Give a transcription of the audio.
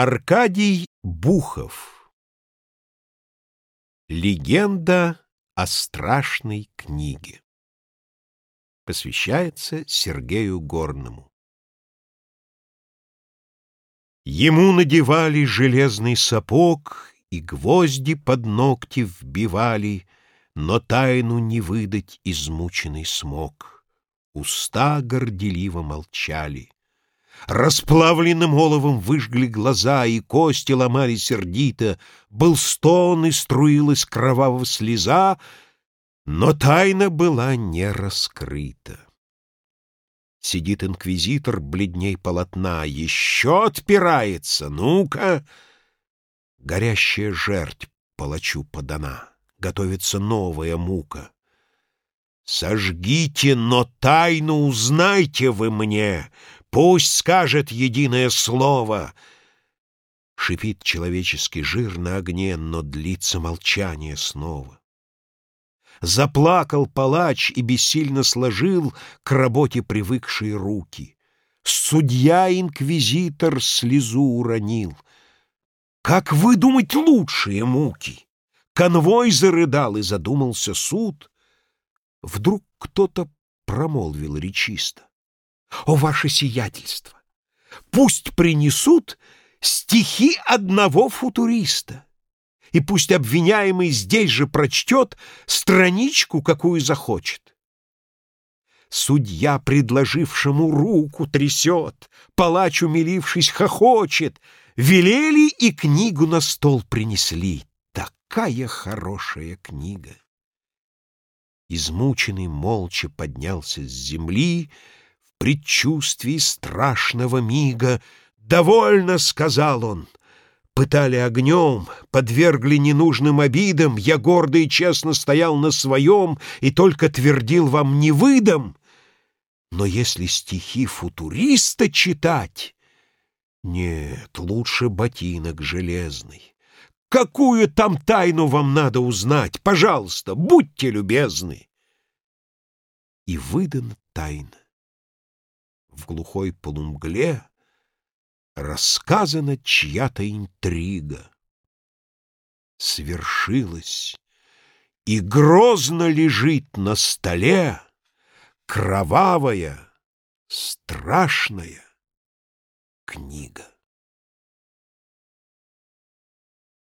Аркадий Бухов Легенда о страшной книге Посвящается Сергею Горному Ему надевали железный сапог И гвозди под ногти вбивали, Но тайну не выдать измученный смог. Уста горделиво молчали. Расплавленным оловом выжгли глаза, И кости ломали сердито, Был стон, и струилась кровавая слеза, Но тайна была не раскрыта. Сидит инквизитор бледней полотна, Еще отпирается, ну-ка! Горящая жерть палачу подана, Готовится новая мука. Сожгите, но тайну узнайте вы мне, Пусть скажет единое слово. Шипит человеческий жир на огне, Но длится молчание снова. Заплакал палач и бессильно сложил К работе привыкшие руки. Судья-инквизитор слезу уронил. Как выдумать лучшие муки? Конвой зарыдал, и задумался суд. Вдруг кто-то промолвил речисто. О, ваше сиятельство! Пусть принесут стихи одного футуриста, и пусть обвиняемый здесь же прочтет страничку, какую захочет. Судья, предложившему руку, трясет, палач, умилившись, хохочет. Велели и книгу на стол принесли. Такая хорошая книга! Измученный молча поднялся с земли, предчувствии страшного мига. «Довольно!» — сказал он. Пытали огнем, подвергли ненужным обидам, Я гордо и честно стоял на своем И только твердил вам «не выдам». Но если стихи футуриста читать, Нет, лучше ботинок железный. Какую там тайну вам надо узнать? Пожалуйста, будьте любезны. И выдана тайна в глухой полумгле рассказана чья-то интрига. Свершилась, и грозно лежит на столе кровавая, страшная.